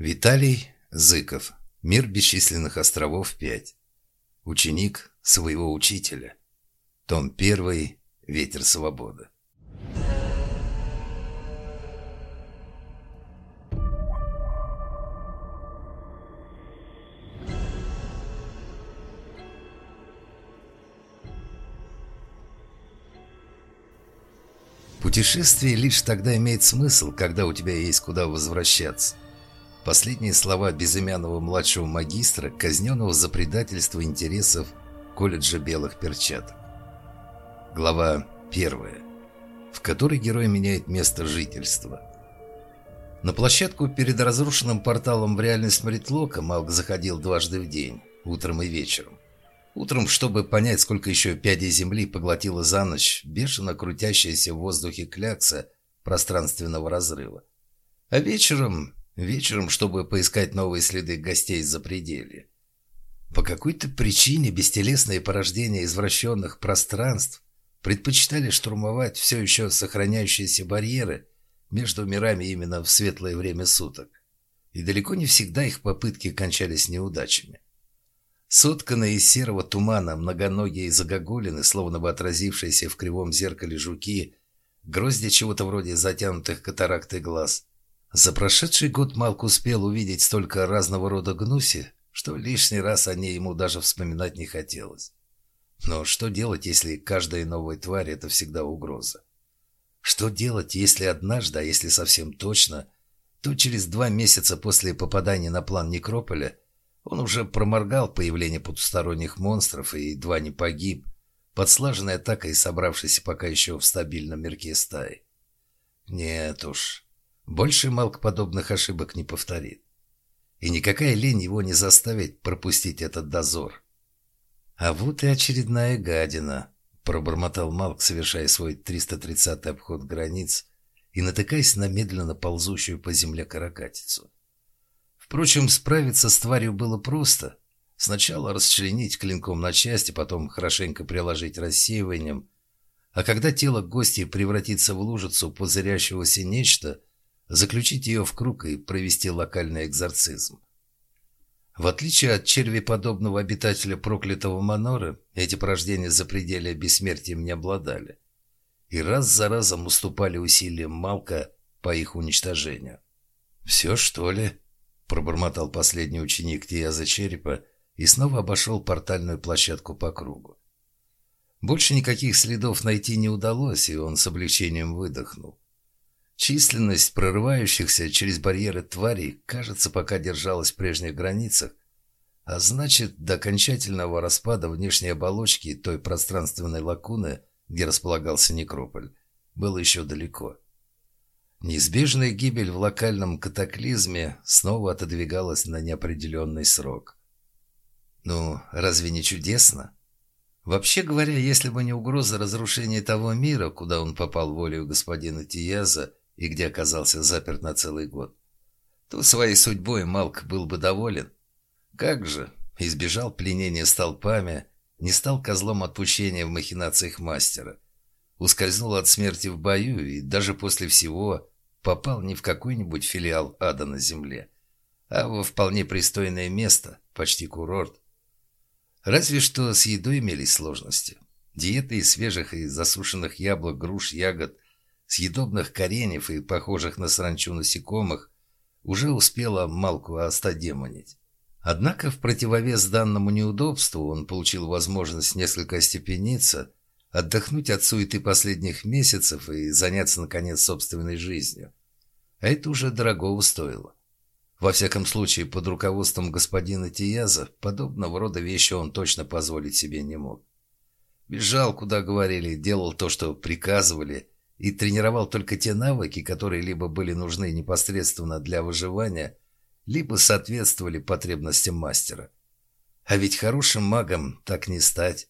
Виталий Зыков. Мир бесчисленных островов 5. Ученик своего учителя. Том 1. Ветер свободы. Путешествие лишь тогда имеет смысл, когда у тебя есть куда возвращаться. Последние слова безымянного младшего магистра, казненного за предательство интересов колледжа белых перчаток. Глава первая, в которой герой меняет место жительства. На площадку перед разрушенным порталом в реальность Маритлока Малк заходил дважды в день, утром и вечером. Утром, чтобы понять, сколько еще пядей земли поглотила за ночь бешено крутящаяся в воздухе клякса пространственного разрыва. А вечером Вечером, чтобы поискать новые следы гостей из-за пределья. По какой-то причине бестелесные порождения извращенных пространств предпочитали штурмовать все еще сохраняющиеся барьеры между мирами именно в светлое время суток. И далеко не всегда их попытки кончались неудачами. Сотканные из серого тумана многоногие загогулины, словно бы отразившиеся в кривом зеркале жуки, грозди чего-то вроде затянутых катарактой глаз – за прошедший год Малк успел увидеть столько разного рода гнуси, что лишний раз о ней ему даже вспоминать не хотелось. Но что делать, если каждая новая тварь – это всегда угроза? Что делать, если однажды, а если совсем точно, то через два месяца после попадания на план Некрополя он уже проморгал появление потусторонних монстров и едва не погиб под слаженной атакой собравшейся пока еще в стабильном мирке стаи? Нет уж, больше Малк подобных ошибок не повторит. И никакая лень его не заставит пропустить этот дозор. А вот и очередная гадина, пробормотал Малк, совершая свой 330-й обход границ и натыкаясь на медленно ползущую по земле каракатицу. Впрочем, справиться с тварью было просто. Сначала расчленить клинком на части, потом хорошенько приложить рассеиванием, а когда тело гостя превратится в лужицу пузырящегося нечто – заключить ее в круг и провести локальный экзорцизм. В отличие от червеподобного обитателя проклятого Манора, эти порождения за пределы бессмертием не обладали. И раз за разом уступали усилиям Малка по их уничтожению. «Все, что ли?» – пробормотал последний ученик Тияза Черепа и снова обошел портальную площадку по кругу. Больше никаких следов найти не удалось, и он с облегчением выдохнул. Численность прорывающихся через барьеры тварей, кажется, пока держалась в прежних границах, а значит, до окончательного распада внешней оболочки той пространственной лакуны, где располагался некрополь, было еще далеко. Неизбежная гибель в локальном катаклизме снова отодвигалась на неопределенный срок. Ну, разве не чудесно? Вообще говоря, если бы не угроза разрушения того мира, куда он попал волею господина Тияза, и где оказался заперт на целый год, то своей судьбой Малк был бы доволен. Как же, избежал пленения столпами, не стал козлом отпущения в махинациях мастера, ускользнул от смерти в бою и даже после всего попал не в какой-нибудь филиал ада на земле, а во вполне пристойное место, почти курорт. Разве что с едой имелись сложности. Диеты из свежих и засушенных яблок, груш, ягод съедобных кореньев и похожих на саранчу насекомых уже успела Малку остодемонить. Однако в противовес данному неудобству он получил возможность несколько остепениться, отдохнуть от суеты последних месяцев и заняться, наконец, собственной жизнью. А это уже дорогого стоило. Во всяком случае, под руководством господина Тияза подобного рода вещи он точно позволить себе не мог. Бежал, куда говорили, делал то, что приказывали, и тренировал только те навыки, которые либо были нужны непосредственно для выживания, либо соответствовали потребностям мастера. А ведь хорошим магом так не стать.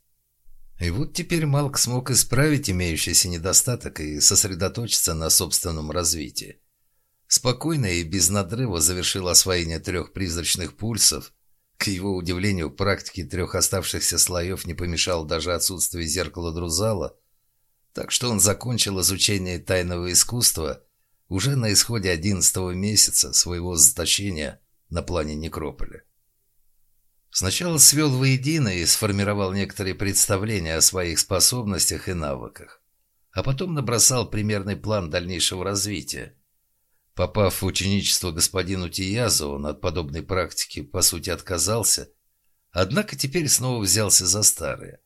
И вот теперь Малк смог исправить имеющийся недостаток и сосредоточиться на собственном развитии. Спокойно и без надрыва завершил освоение трех призрачных пульсов. К его удивлению, практике трех оставшихся слоев не помешало даже отсутствие зеркала Друзала – так что он закончил изучение тайного искусства, уже на исходе одиннадцатого месяца своего заточения на плане некрополя. Сначала свел воедино и сформировал некоторые представления о своих способностях и навыках, а потом набросал примерный план дальнейшего развития. Попав в ученичество господину Тиязу, он от подобной практики, по сути, отказался, однако теперь снова взялся за старое.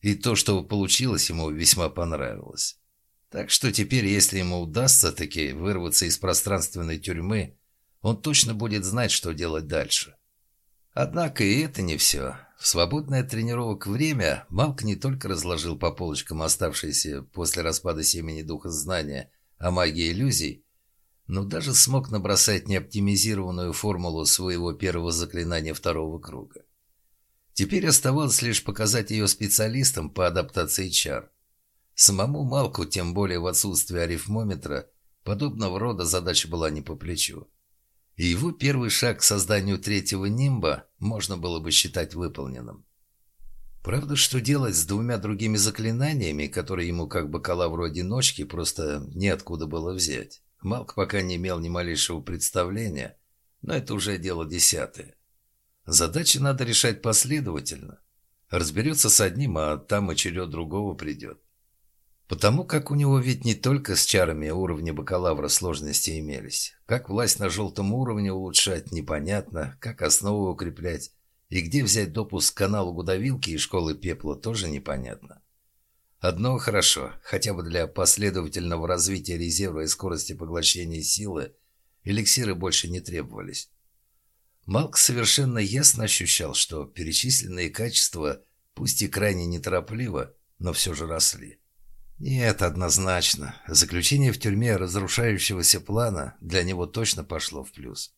И то, что получилось, ему весьма понравилось. Так что теперь, если ему удастся таки вырваться из пространственной тюрьмы, он точно будет знать, что делать дальше. Однако и это не все. В свободное от тренировок время Малк не только разложил по полочкам оставшиеся после распада семени духа знания о магии иллюзий, но даже смог набросать неоптимизированную формулу своего первого заклинания второго круга. Теперь оставалось лишь показать ее специалистам по адаптации чар. Самому Малку, тем более в отсутствие арифмометра, подобного рода задача была не по плечу и его первый шаг к созданию третьего нимба можно было бы считать выполненным. Правда, что делать с двумя другими заклинаниями, которые ему как бакалавру одиночки просто неоткуда было взять? Малк пока не имел ни малейшего представления, но это уже дело десятое. Задачи надо решать последовательно. Разберется с одним, а там и черед другого придет. Потому как у него ведь не только с чарами уровня бакалавра сложности имелись. Как власть на желтом уровне улучшать, непонятно. Как основу укреплять. И где взять допуск к каналу Гудовилки и школы пепла тоже непонятно. Одно хорошо, хотя бы для последовательного развития резерва и скорости поглощения силы, эликсиры больше не требовались. Малк совершенно ясно ощущал, что перечисленные качества, пусть и крайне неторопливо, но все же росли. Нет, однозначно. Заключение в тюрьме разрушающегося плана для него точно пошло в плюс.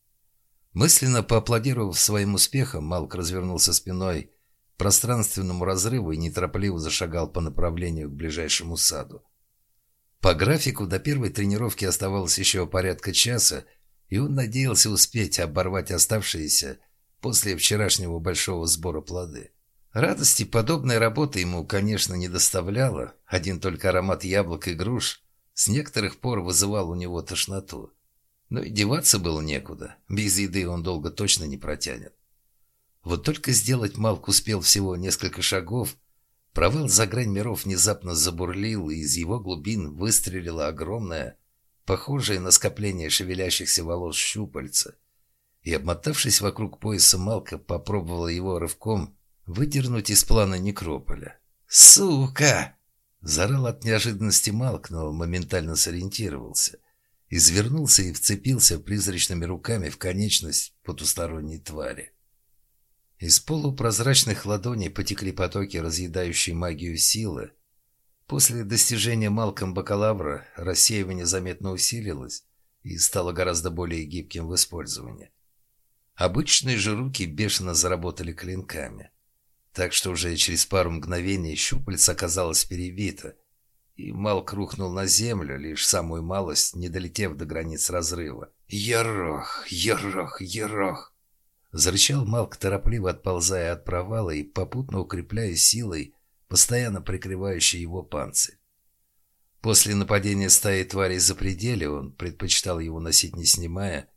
Мысленно поаплодировав своим успехам, Малк развернулся спиной к пространственному разрыву и неторопливо зашагал по направлению к ближайшему саду. По графику до первой тренировки оставалось еще порядка часа, и он надеялся успеть оборвать оставшиеся после вчерашнего большого сбора плоды. Радости подобная работа ему, конечно, не доставляла. Один только аромат яблок и груш с некоторых пор вызывал у него тошноту. Но и деваться было некуда. Без еды он долго точно не протянет. Вот только сделать Малк успел всего несколько шагов. Провал за грань миров внезапно забурлил, и из его глубин выстрелила огромная, похожая на скопление шевелящихся волос щупальца. И, обмотавшись вокруг пояса Малка, попробовала его рывком выдернуть из плана некрополя. «Сука!» Зарал от неожиданности Малк, но моментально сориентировался. Извернулся и вцепился призрачными руками в конечность потусторонней твари. Из полупрозрачных ладоней потекли потоки, разъедающие магию силы. После достижения Малком бакалавра рассеивание заметно усилилось и стало гораздо более гибким в использовании. Обычные же руки бешено заработали клинками так что уже через пару мгновений щупальца оказалось перебито, и Малк рухнул на землю, лишь самую малость, не долетев до границ разрыва. «Ерох! Ерох! Ерох!» Зарычал Малк, торопливо отползая от провала и попутно укрепляя силой, постоянно прикрывающей его панцирь. После нападения стаи тварей за пределе он предпочитал его носить не снимая,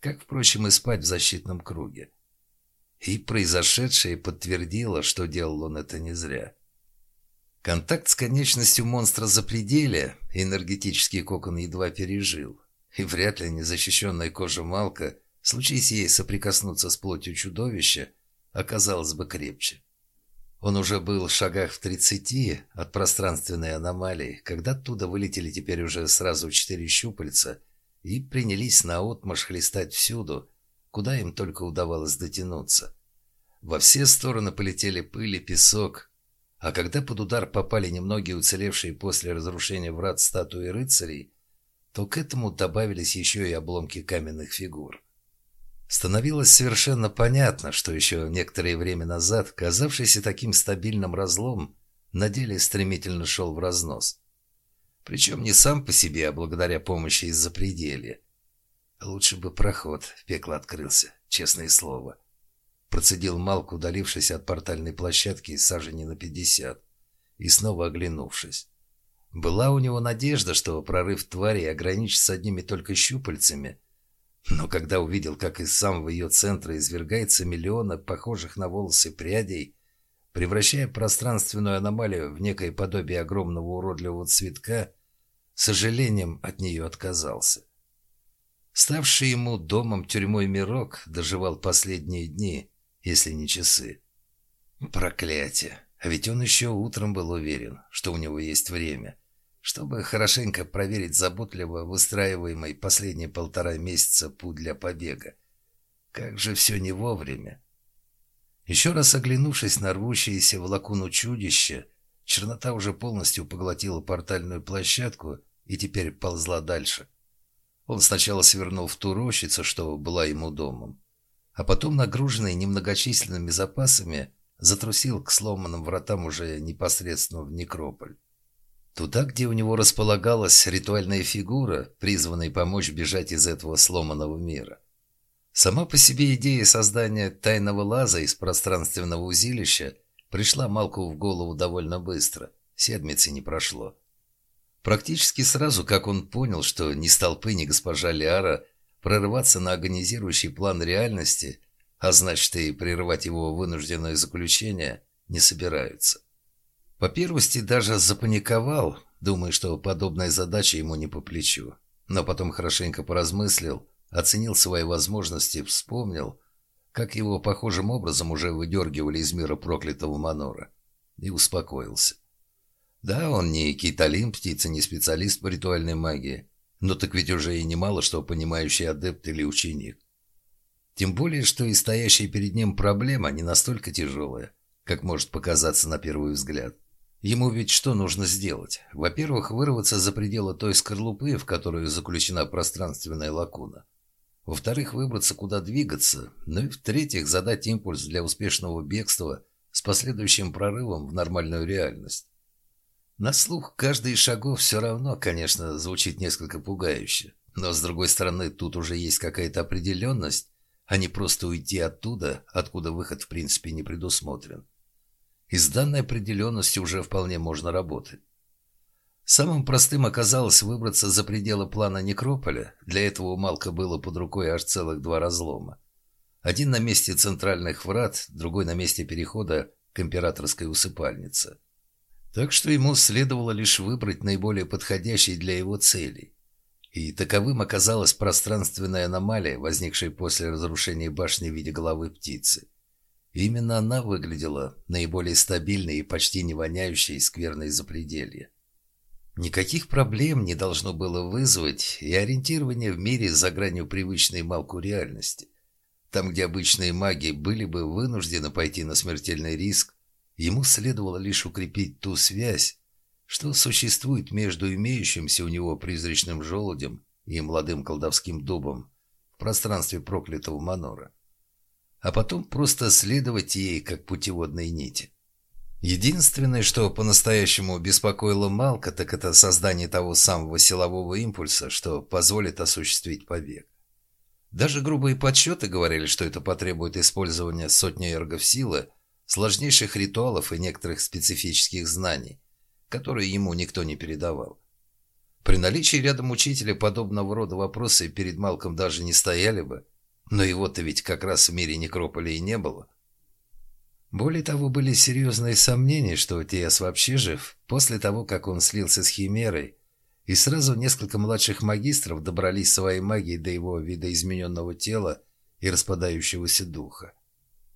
как, впрочем, и спать в защитном круге. И произошедшее подтвердило, что делал он это не зря. Контакт с конечностью монстра за пределе энергетический кокон едва пережил, и вряд ли незащищенная кожа Малка, случись ей соприкоснуться с плотью чудовища, оказалась бы крепче. Он уже был в шагах в тридцати от пространственной аномалии, когда оттуда вылетели теперь уже сразу четыре щупальца и принялись наотмашь хлестать всюду, куда им только удавалось дотянуться. Во все стороны полетели пыль и песок, а когда под удар попали немногие уцелевшие после разрушения врат статуи рыцарей, то к этому добавились еще и обломки каменных фигур. Становилось совершенно понятно, что еще некоторое время назад казавшийся таким стабильным разлом на деле стремительно шел в разнос. Причем не сам по себе, а благодаря помощи из-за пределья. Лучше бы проход в пекло открылся, честное слово. Процедил Малк, удалившись от портальной площадки сажени на пятьдесят, и снова оглянувшись. Была у него надежда, что прорыв твари ограничится одними только щупальцами. Но когда увидел, как из самого ее центра извергается миллиона похожих на волосы прядей, превращая пространственную аномалию в некое подобие огромного уродливого цветка, сожалением от нее отказался. Ставший ему домом тюрьмой мирок доживал последние дни, если не часы. Проклятие! А ведь он еще утром был уверен, что у него есть время, чтобы хорошенько проверить заботливо выстраиваемый последние полтора месяца путь для побега. Как же все не вовремя. Еще раз оглянувшись на рвущееся в лакуну чудище, чернота уже полностью поглотила портальную площадку и теперь ползла дальше. Он сначала свернул в ту рощицу, что была ему домом, а потом, нагруженный немногочисленными запасами, затрусил к сломанным вратам уже непосредственно в некрополь. Туда, где у него располагалась ритуальная фигура, призванная помочь бежать из этого сломанного мира. Сама по себе идея создания тайного лаза из пространственного узилища пришла Малку в голову довольно быстро, седмицы не прошло. Практически сразу, как он понял, что ни столпы, ни госпожа Лиара прорываться на организирующий план реальности, а значит и прерывать его вынужденное заключение, не собираются. По первости даже запаниковал, думая, что подобная задача ему не по плечу. Но потом хорошенько поразмыслил, оценил свои возможности, вспомнил, как его похожим образом уже выдергивали из мира проклятого Манора, и успокоился. Да, он не Кейталин, птица, не специалист по ритуальной магии, но так ведь уже и немало что понимающий адепт или ученик. Тем более, что и стоящая перед ним проблема не настолько тяжелая, как может показаться на первый взгляд. Ему ведь что нужно сделать? Во-первых, вырваться за пределы той скорлупы, в которую заключена пространственная лакуна. Во-вторых, выбраться, куда двигаться. Ну и в-третьих, задать импульс для успешного бегства с последующим прорывом в нормальную реальность. На слух каждый из шагов все равно, конечно, звучит несколько пугающе. Но, с другой стороны, тут уже есть какая-то определенность, а не просто уйти оттуда, откуда выход в принципе не предусмотрен. И с данной определенностью уже вполне можно работать. Самым простым оказалось выбраться за пределы плана Некрополя. Для этого у Малка было под рукой аж целых два разлома. Один на месте центральных врат, другой на месте перехода к императорской усыпальнице. Так что ему следовало лишь выбрать наиболее подходящий для его целей. И таковым оказалась пространственная аномалия, возникшая после разрушения башни в виде головы птицы. Именно она выглядела наиболее стабильной и почти не воняющей скверной запределья. Никаких проблем не должно было вызвать и ориентирование в мире за гранью привычной Малку реальности. Там, где обычные маги были бы вынуждены пойти на смертельный риск, Ему следовало лишь укрепить ту связь, что существует между имеющимся у него призрачным желудем и молодым колдовским дубом в пространстве проклятого манора, а потом просто следовать ей как путеводной нити. Единственное, что по-настоящему беспокоило Малка, так это создание того самого силового импульса, что позволит осуществить побег. Даже грубые подсчеты говорили, что это потребует использования сотни эргов силы, сложнейших ритуалов и некоторых специфических знаний, которые ему никто не передавал. При наличии рядом учителя подобного рода вопросы перед Малком даже не стояли бы, но его-то ведь как раз в мире некрополя и не было. Более того, были серьезные сомнения, что Тиас вообще жив, после того, как он слился с Химерой, и сразу несколько младших магистров добрались своей магией до его видоизмененного тела и распадающегося духа.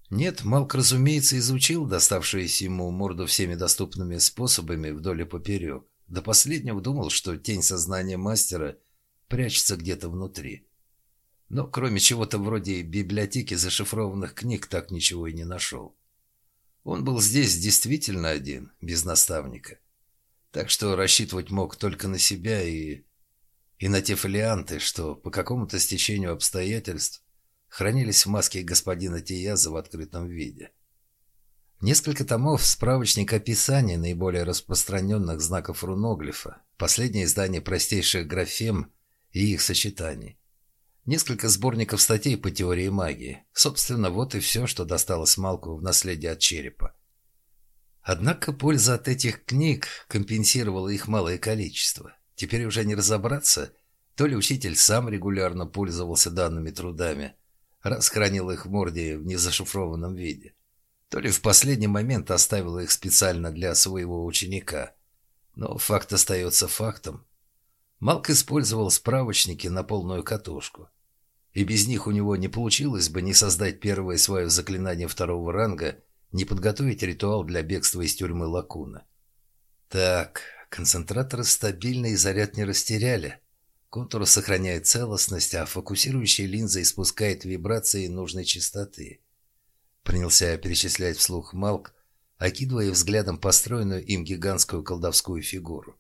Нет, Малк, разумеется, изучил доставшуюся ему морду всеми доступными способами вдоль и поперек. До последнего думал, что тень сознания мастера прячется где-то внутри. Но кроме чего-то вроде библиотеки зашифрованных книг так ничего и не нашел. Он был здесь действительно один, без наставника. Так что рассчитывать мог только на себя и... и на те фолианты, что по какому-то стечению обстоятельств хранились в маске господина Тияза в открытом виде. Несколько томов справочника описания наиболее распространенных знаков руноглифа, последнее издание простейших графем и их сочетаний. Несколько сборников статей по теории магии. Собственно, вот и все, что досталось Малку в наследие от черепа. Однако польза от этих книг компенсировала их малое количество. Теперь уже не разобраться, то ли учитель сам регулярно пользовался данными трудами, раз хранил их в морде в незашифрованном виде, то ли в последний момент оставил их специально для своего ученика. Но факт остается фактом. Малк использовал справочники на полную катушку. И без них у него не получилось бы ни создать первое свое заклинание второго ранга, не подготовить ритуал для бегства из тюрьмы Лакуна. Так, концентраторы стабильны и заряд не растеряли. Контур сохраняет целостность, а фокусирующая линза испускает вибрации нужной частоты. Принялся перечислять вслух Малк, окидывая взглядом построенную им гигантскую колдовскую фигуру.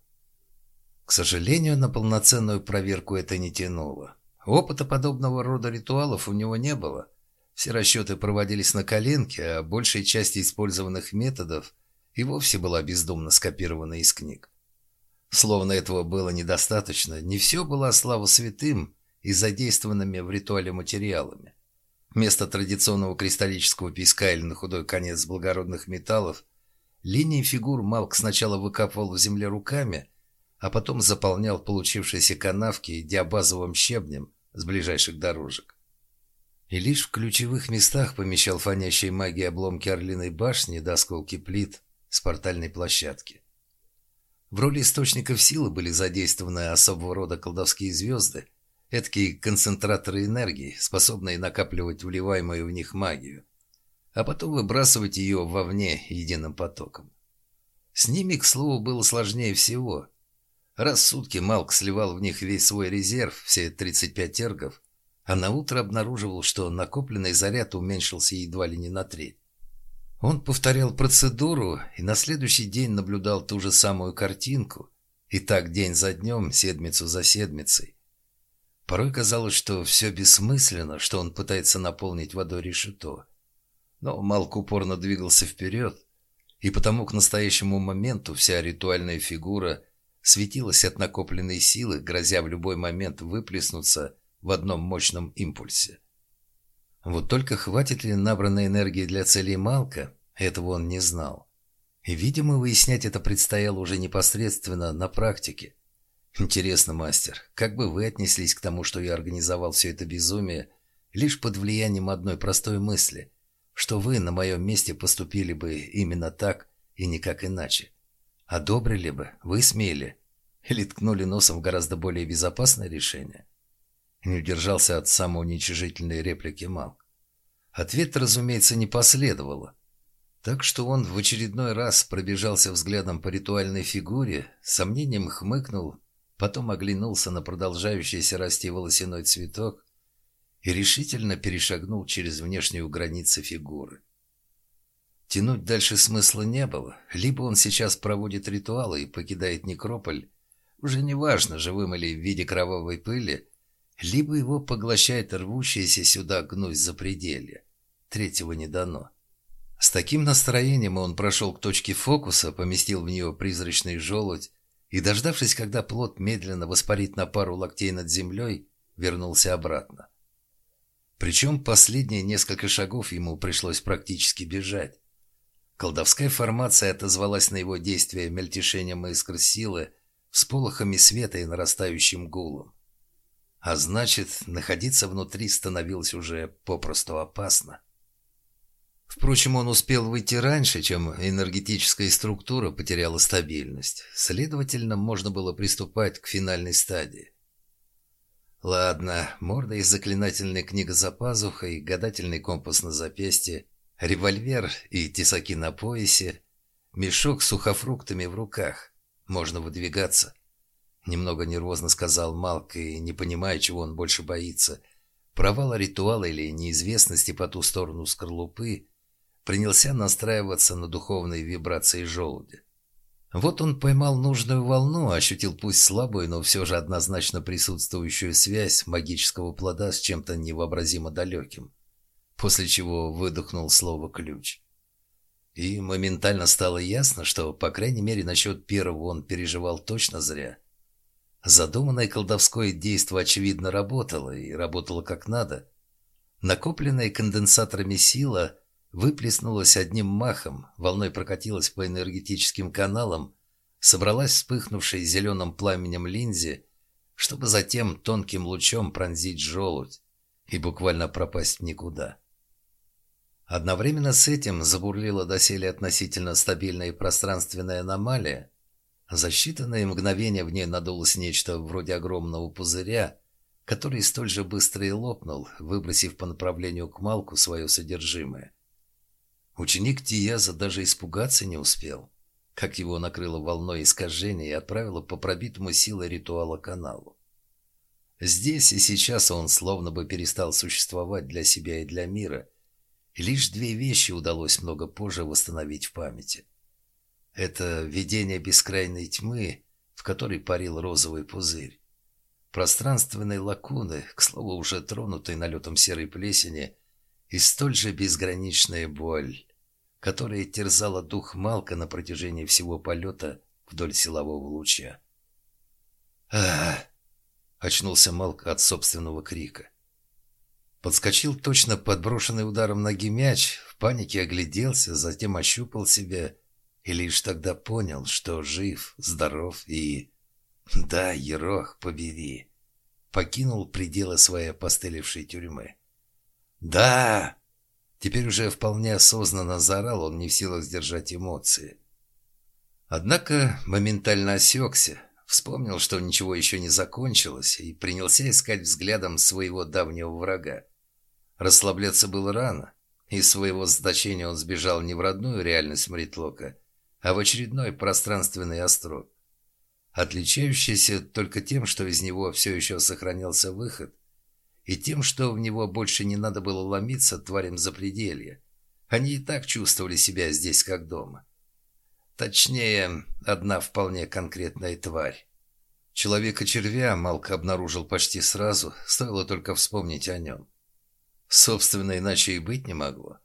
К сожалению, на полноценную проверку это не тянуло. Опыта подобного рода ритуалов у него не было – все расчеты проводились на коленке, а большая часть использованных методов и вовсе была бездумно скопирована из книг. Словно этого было недостаточно, не все было слава святым и задействованными в ритуале материалами. Вместо традиционного кристаллического песка или на худой конец благородных металлов, линии фигур Малк сначала выкапывал в земле руками, а потом заполнял получившиеся канавки диабазовым щебнем с ближайших дорожек и лишь в ключевых местах помещал фонящие магии обломки Орлиной башни до осколки плит с портальной площадки. В роли источников силы были задействованы особого рода колдовские звезды, эдакие концентраторы энергии, способные накапливать вливаемую в них магию, а потом выбрасывать ее вовне единым потоком. С ними, к слову, было сложнее всего. Раз сутки Малк сливал в них весь свой резерв, все 35 эргов, а на утро обнаруживал, что накопленный заряд уменьшился едва ли не на треть. Он повторял процедуру и на следующий день наблюдал ту же самую картинку, и так день за днем, седмицу за седмицей. Порой казалось, что все бессмысленно, что он пытается наполнить водой решето. Но Малк упорно двигался вперед, и потому к настоящему моменту вся ритуальная фигура светилась от накопленной силы, грозя в любой момент выплеснуться в одном мощном импульсе. Вот только хватит ли набранной энергии для целей Малка, этого он не знал. И, видимо, выяснять это предстояло уже непосредственно на практике. Интересно, мастер, как бы вы отнеслись к тому, что я организовал все это безумие лишь под влиянием одной простой мысли, что вы на моем месте поступили бы именно так и никак иначе? Одобрили бы, вы смели, или ткнули носом в гораздо более безопасное решение? Не удержался от самоуничижительной реплики Малк. Ответ, разумеется, не последовало. Так что он в очередной раз пробежался взглядом по ритуальной фигуре, сомнением хмыкнул, потом оглянулся на продолжающийся расти волосяной цветок и решительно перешагнул через внешнюю границу фигуры. Тянуть дальше смысла не было. Либо он сейчас проводит ритуалы и покидает некрополь, уже неважно, живым или в виде кровавой пыли, либо его поглощает рвущаяся сюда гнусь запределья. Третьего не дано. С таким настроением он прошел к точке фокуса, поместил в нее призрачный желудь и, дождавшись, когда плод медленно воспарит на пару локтей над землей, вернулся обратно. Причем последние несколько шагов ему пришлось практически бежать. Колдовская формация отозвалась на его действия мельтешением искр силы, всполохами света и нарастающим гулом. А значит, находиться внутри становилось уже попросту опасно. Впрочем, он успел выйти раньше, чем энергетическая структура потеряла стабильность. Следовательно, можно было приступать к финальной стадии. Ладно, морда и заклинательная книга за пазухой, гадательный компас на запястье, револьвер и тесаки на поясе, мешок с сухофруктами в руках. Можно выдвигаться. Немного нервозно сказал Малк, и не понимая, чего он больше боится. Провала ритуала или неизвестности по ту сторону скорлупы, принялся настраиваться на духовные вибрации желудя. Вот он поймал нужную волну, ощутил пусть слабую, но все же однозначно присутствующую связь магического плода с чем-то невообразимо далеким, после чего выдохнул слово «ключ». И моментально стало ясно, что, по крайней мере, насчет первого он переживал точно зря – Задуманное колдовское действо, очевидно, работало, и работало как надо. Накопленная конденсаторами сила выплеснулась одним махом, волной прокатилась по энергетическим каналам, собралась вспыхнувшей зеленым пламенем линзе, чтобы затем тонким лучом пронзить желудь и буквально пропасть в никуда. Одновременно с этим забурлила доселе относительно стабильная пространственная аномалия. За считанные мгновения в ней надулось нечто вроде огромного пузыря, который столь же быстро и лопнул, выбросив по направлению к Малку свое содержимое. Ученик Тияза даже испугаться не успел, как его накрыло волной искажения и отправило по пробитому силой ритуала каналу. Здесь и сейчас он словно бы перестал существовать для себя и для мира – лишь две вещи удалось много позже восстановить в памяти. Это видение бескрайной тьмы, в которой парил розовый пузырь. Пространственной лакуны, к слову, уже тронутой налетом серой плесени, и столь же безграничная боль, которая терзала дух Малка на протяжении всего полета вдоль силового луча. а очнулся Малк от собственного крика. Подскочил точно подброшенный ударом ноги мяч, в панике огляделся, затем ощупал себя и лишь тогда понял, что жив, здоров и... Да, Ерох, побери. Покинул пределы своей опостылевшей тюрьмы. «Да!» Теперь уже вполне осознанно заорал он, не в силах сдержать эмоции. Однако моментально осекся, вспомнил, что ничего еще не закончилось, и принялся искать взглядом своего давнего врага. Расслабляться было рано. Из своего значения он сбежал не в родную реальность Мритлока, а в очередной пространственный остров, отличающийся только тем, что из него все еще сохранялся выход, и тем, что в него больше не надо было ломиться тварям запределья. Они и так чувствовали себя здесь как дома. Точнее, одна вполне конкретная тварь. Человека-червя Малка обнаружил почти сразу, стоило только вспомнить о нем. Собственно, иначе и быть не могло.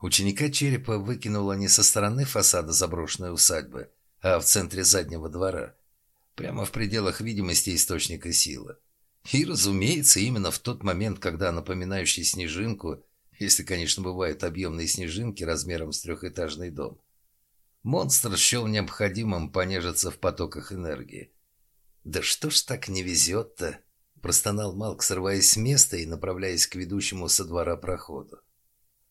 Ученика черепа выкинуло не со стороны фасада заброшенной усадьбы, а в центре заднего двора, прямо в пределах видимости источника силы. И, разумеется, именно в тот момент, когда напоминающий снежинку, если, конечно, бывают объемные снежинки размером с трехэтажный дом, монстр счел необходимым понежиться в потоках энергии. «Да что ж так не везет-то?» Простонал Малк, срываясь с места и направляясь к ведущему со двора проходу.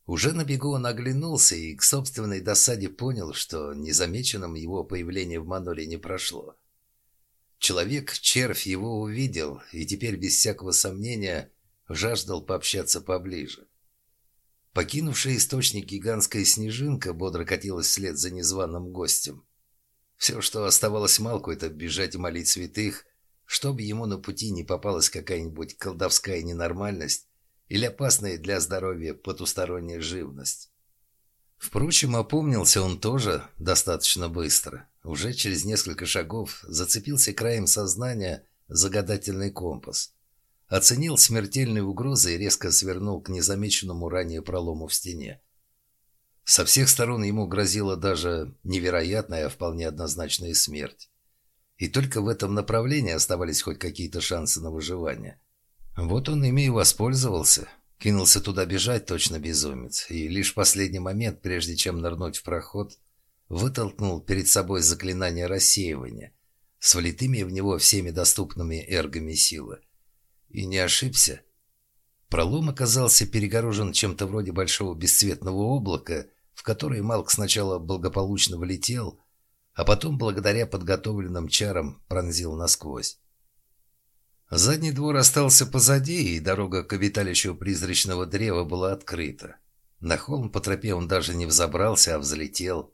Уже на бегу он оглянулся и к собственной досаде понял, что незамеченным его появление в Маноле не прошло. Человек-червь его увидел и теперь без всякого сомнения жаждал пообщаться поближе. Покинувшая источник гигантская снежинка бодро катилась вслед за незваным гостем. Все, что оставалось Малку, это бежать молить святых, чтобы ему на пути не попалась какая-нибудь колдовская ненормальность или опасная для здоровья потусторонняя живность. Впрочем, опомнился он тоже достаточно быстро. Уже через несколько шагов зацепился краем сознания загадательный компас. Оценил смертельные угрозы и резко свернул к незамеченному ранее пролому в стене. Со всех сторон ему грозила даже невероятная, а вполне однозначная смерть. И только в этом направлении оставались хоть какие-то шансы на выживание. Вот он ими и воспользовался. Кинулся туда бежать, точно безумец. И лишь в последний момент, прежде чем нырнуть в проход, вытолкнул перед собой заклинание рассеивания с влитыми в него всеми доступными эргами силы. И не ошибся. Пролом оказался перегорожен чем-то вроде большого бесцветного облака, в которое Малк сначала благополучно влетел, а потом, благодаря подготовленным чарам, пронзил насквозь. Задний двор остался позади, и дорога к обиталищу призрачного древа была открыта. На холм по тропе он даже не взобрался, а взлетел.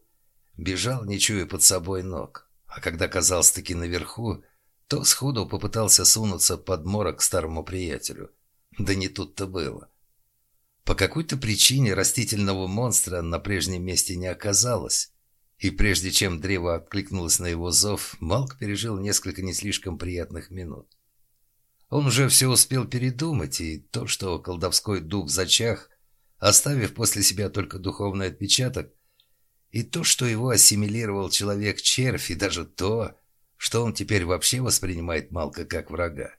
Бежал, не чуя под собой ног. А когда оказался-таки наверху, то сходу попытался сунуться под морок старому приятелю. Да не тут-то было. По какой-то причине растительного монстра на прежнем месте не оказалось. И прежде чем древо откликнулось на его зов, Малк пережил несколько не слишком приятных минут. Он уже все успел передумать, и то, что колдовской дух зачах, оставив после себя только духовный отпечаток, и то, что его ассимилировал человек-червь, и даже то, что он теперь вообще воспринимает Малка как врага.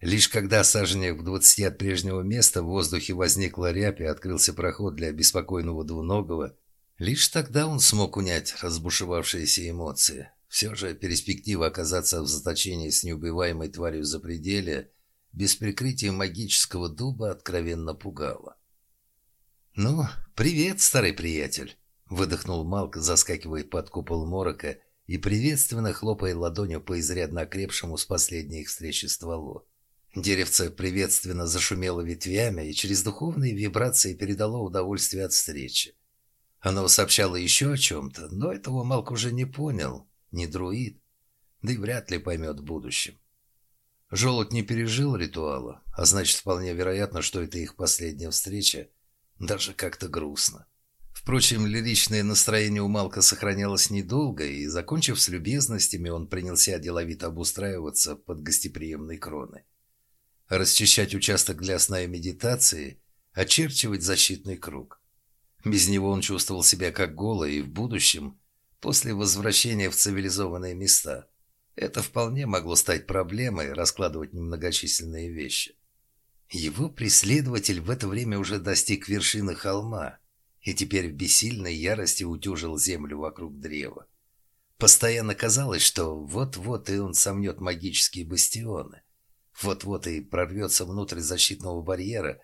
Лишь когда саженях в двадцати от прежнего места в воздухе возникла рябь и открылся проход для беспокойного двуногого, лишь тогда он смог унять разбушевавшиеся эмоции. Все же перспектива оказаться в заточении с неубиваемой тварью за пределе без прикрытия магического дуба откровенно пугала. «Ну, привет, старый приятель!» — выдохнул Малк, заскакивая под купол морока и приветственно хлопая ладонью по изрядно окрепшему с последней их встречи стволу. Деревце приветственно зашумело ветвями и через духовные вибрации передало удовольствие от встречи. Оно сообщало еще о чем-то, но этого Малк уже не понял, не друид, да и вряд ли поймет в будущем. Желудь не пережил ритуала, а значит, вполне вероятно, что это их последняя встреча, даже как-то грустно. Впрочем, лиричное настроение у Малка сохранялось недолго, и, закончив с любезностями, он принялся деловито обустраиваться под гостеприимной кроной расчищать участок для сна и медитации, очерчивать защитный круг. Без него он чувствовал себя как голый, и в будущем, после возвращения в цивилизованные места, это вполне могло стать проблемой раскладывать немногочисленные вещи. Его преследователь в это время уже достиг вершины холма и теперь в бессильной ярости утюжил землю вокруг древа. Постоянно казалось, что вот-вот и он сомнет магические бастионы – вот-вот и прорвется внутрь защитного барьера,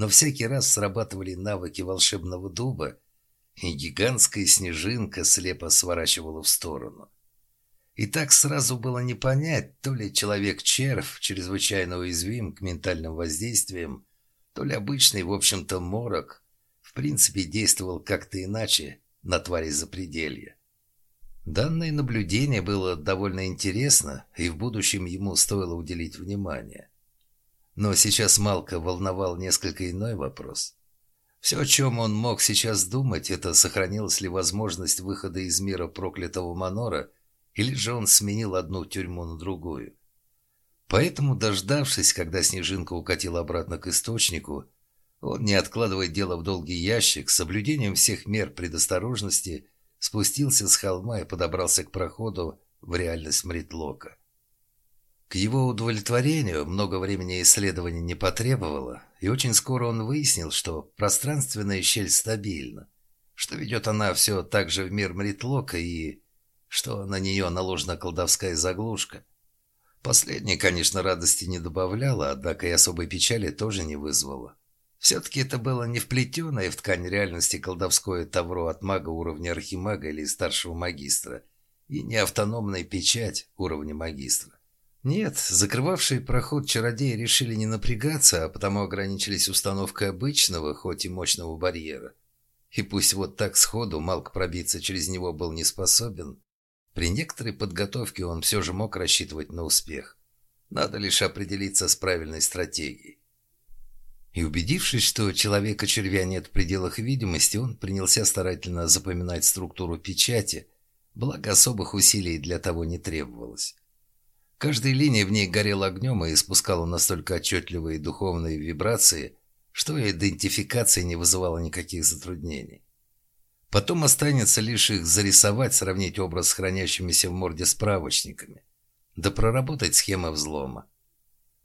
но всякий раз срабатывали навыки волшебного дуба, и гигантская снежинка слепо сворачивала в сторону. И так сразу было не понять, то ли человек-червь чрезвычайно уязвим к ментальным воздействиям, то ли обычный, в общем-то, морок, в принципе, действовал как-то иначе на твари запределья. Данное наблюдение было довольно интересно, и в будущем ему стоило уделить внимание. Но сейчас Малка волновал несколько иной вопрос. Все, о чем он мог сейчас думать, это сохранилась ли возможность выхода из мира проклятого Манора, или же он сменил одну тюрьму на другую. Поэтому, дождавшись, когда Снежинка укатила обратно к источнику, он, не откладывая дело в долгий ящик, с соблюдением всех мер предосторожности – спустился с холма и подобрался к проходу в реальность Мритлока. К его удовлетворению много времени исследования не потребовало, и очень скоро он выяснил, что пространственная щель стабильна, что ведет она все так же в мир Мритлока и что на нее наложена колдовская заглушка. Последнее, конечно, радости не добавляло, однако и особой печали тоже не вызвало. Все-таки это было не вплетенное в ткань реальности колдовское тавро от мага уровня архимага или старшего магистра, и не автономная печать уровня магистра. Нет, закрывавшие проход чародеи решили не напрягаться, а потому ограничились установкой обычного, хоть и мощного барьера. И пусть вот так сходу Малк пробиться через него был не способен, при некоторой подготовке он все же мог рассчитывать на успех. Надо лишь определиться с правильной стратегией. И убедившись, что человека-червя нет в пределах видимости, он принялся старательно запоминать структуру печати, благо особых усилий для того не требовалось. Каждая линия в ней горела огнем и испускала настолько отчетливые духовные вибрации, что идентификация не вызывала никаких затруднений. Потом останется лишь их зарисовать, сравнить образ с хранящимися в морде справочниками, да проработать схемы взлома.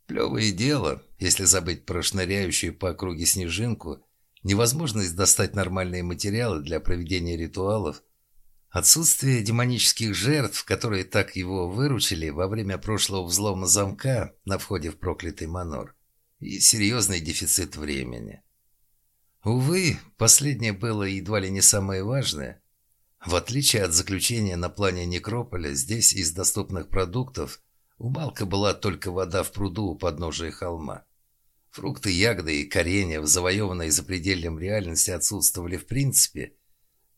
Плевое дело, если забыть про шныряющую по округе снежинку, невозможность достать нормальные материалы для проведения ритуалов, отсутствие демонических жертв, которые так его выручили во время прошлого взлома замка на входе в проклятый манор, и серьезный дефицит времени. Увы, последнее было едва ли не самое важное. В отличие от заключения на плане некрополя, здесь из доступных продуктов – у Балка была только вода в пруду у подножия холма. Фрукты, ягоды и коренья в завоеванной запредельем реальности отсутствовали в принципе,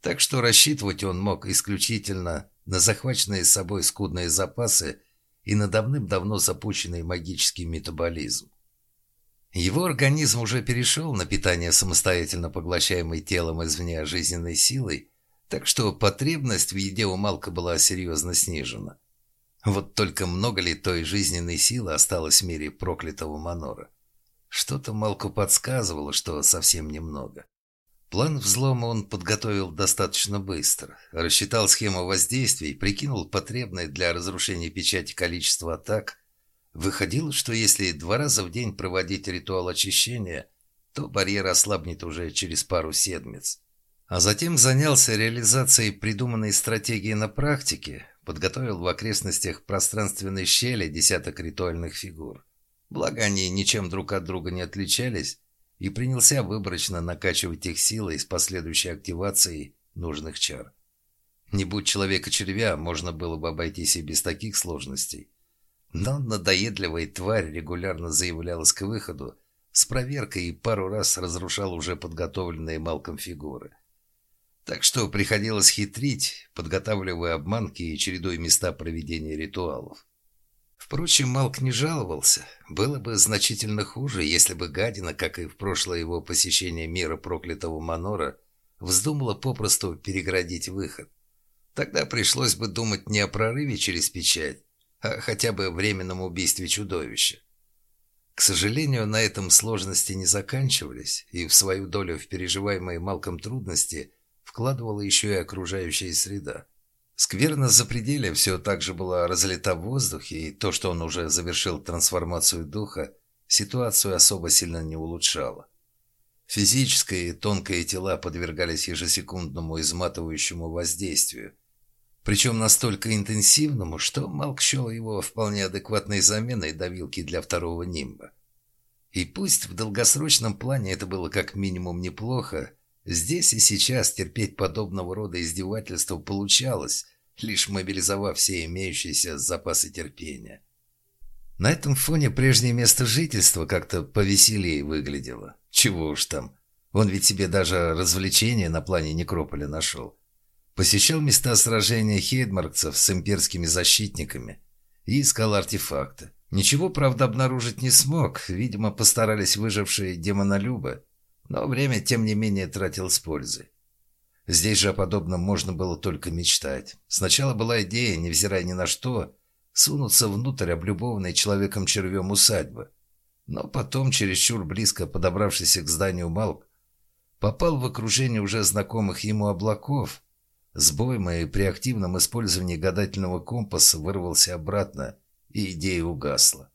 так что рассчитывать он мог исключительно на захваченные с собой скудные запасы и на давным-давно запущенный магический метаболизм. Его организм уже перешел на питание самостоятельно поглощаемой телом извне жизненной силой, так что потребность в еде у Малка была серьезно снижена. Вот только много ли той жизненной силы осталось в мире проклятого Манора? Что-то Малку подсказывало, что совсем немного. План взлома он подготовил достаточно быстро. Рассчитал схему воздействий, прикинул потребное для разрушения печати количество атак, Выходило, что если два раза в день проводить ритуал очищения, то барьер ослабнет уже через пару седмиц. А затем занялся реализацией придуманной стратегии на практике, подготовил в окрестностях пространственной щели десяток ритуальных фигур. Благо они ничем друг от друга не отличались, и принялся выборочно накачивать их силой с последующей активацией нужных чар. Не будь человека-червя, можно было бы обойтись и без таких сложностей. Но надоедливая тварь регулярно заявлялась к выходу с проверкой и пару раз разрушал уже подготовленные Малком фигуры. Так что приходилось хитрить, подготавливая обманки и чередуя места проведения ритуалов. Впрочем, Малк не жаловался. Было бы значительно хуже, если бы гадина, как и в прошлое его посещение мира проклятого Манора, вздумала попросту переградить выход. Тогда пришлось бы думать не о прорыве через печать, а хотя бы о временном убийстве чудовища. К сожалению, на этом сложности не заканчивались, и в свою долю в переживаемые Малком трудности вкладывала еще и окружающая среда. Скверно за пределе все так же была разлита в воздухе, и то, что он уже завершил трансформацию духа, ситуацию особо сильно не улучшало. Физическое и тонкое тела подвергались ежесекундному изматывающему воздействию, причем настолько интенсивному, что Малк счел его вполне адекватной заменой давилки для второго нимба. И пусть в долгосрочном плане это было как минимум неплохо, здесь и сейчас терпеть подобного рода издевательства получалось, лишь мобилизовав все имеющиеся запасы терпения. На этом фоне прежнее место жительства как-то повеселее выглядело. Чего уж там. Он ведь себе даже развлечения на плане некрополя нашел. Посещал места сражения хейдмаркцев с имперскими защитниками и искал артефакты. Ничего, правда, обнаружить не смог. Видимо, постарались выжившие демонолюбы. Но время, тем не менее, тратил с пользой. Здесь же о подобном можно было только мечтать. Сначала была идея, невзирая ни на что, сунуться внутрь облюбованной человеком-червем усадьбы. Но потом, чересчур близко подобравшийся к зданию Малк, попал в окружение уже знакомых ему облаков – Сбой моей при активном использовании гадательного компаса вырвался обратно, и идея угасла.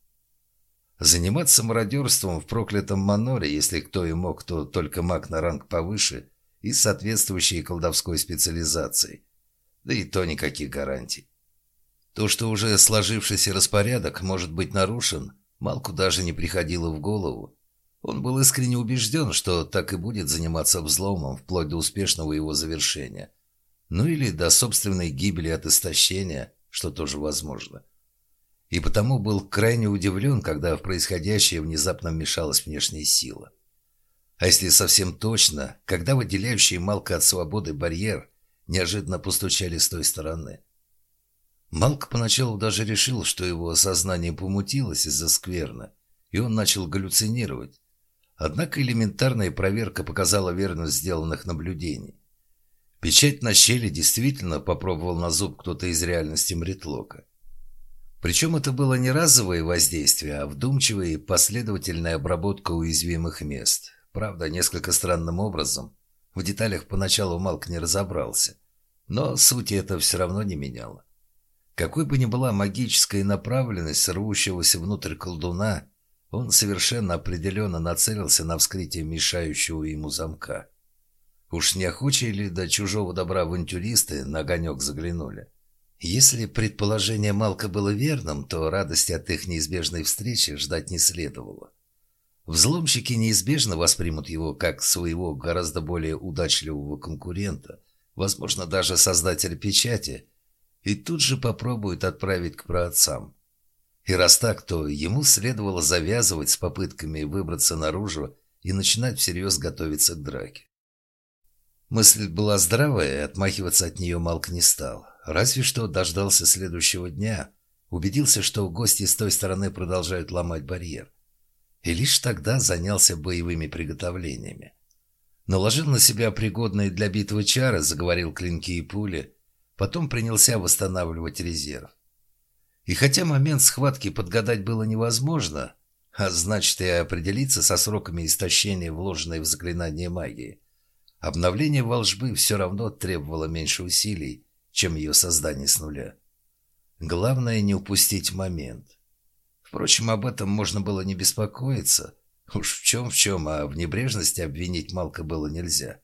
Заниматься мародерством в проклятом Маноре, если кто и мог, то только маг на ранг повыше и соответствующей колдовской специализацией. Да и то никаких гарантий. То, что уже сложившийся распорядок может быть нарушен, Малку даже не приходило в голову. Он был искренне убежден, что так и будет заниматься взломом вплоть до успешного его завершения – ну или до собственной гибели от истощения, что тоже возможно. И потому был крайне удивлен, когда в происходящее внезапно вмешалась внешняя сила. А если совсем точно, когда выделяющие Малка от свободы барьер неожиданно постучали с той стороны. Малк поначалу даже решил, что его сознание помутилось из-за скверны, и он начал галлюцинировать. Однако элементарная проверка показала верность сделанных наблюдений. Печать на щели действительно попробовал на зуб кто-то из реальности Мритлока. Причем это было не разовое воздействие, а вдумчивая и последовательная обработка уязвимых мест. Правда, несколько странным образом. В деталях поначалу Малк не разобрался. Но сути это все равно не меняло. Какой бы ни была магическая направленность рвущегося внутрь колдуна, он совершенно определенно нацелился на вскрытие мешающего ему замка. Уж не охочие ли до чужого добра авантюристы на огонек заглянули? Если предположение Малка было верным, то радости от их неизбежной встречи ждать не следовало. Взломщики неизбежно воспримут его как своего гораздо более удачливого конкурента, возможно, даже создателя печати, и тут же попробуют отправить к праотцам. И раз так, то ему следовало завязывать с попытками выбраться наружу и начинать всерьез готовиться к драке. Мысль была здравая, и отмахиваться от нее Малк не стал. Разве что дождался следующего дня, убедился, что гости с той стороны продолжают ломать барьер. И лишь тогда занялся боевыми приготовлениями. Наложил на себя пригодные для битвы чары, заговорил клинки и пули, потом принялся восстанавливать резерв. И хотя момент схватки подгадать было невозможно, а значит и определиться со сроками истощения вложенной в заклинание магии, Обновление волжбы все равно требовало меньше усилий, чем ее создание с нуля. Главное не упустить момент. Впрочем, об этом можно было не беспокоиться. Уж в чем в чем, а в небрежности обвинить Малка было нельзя.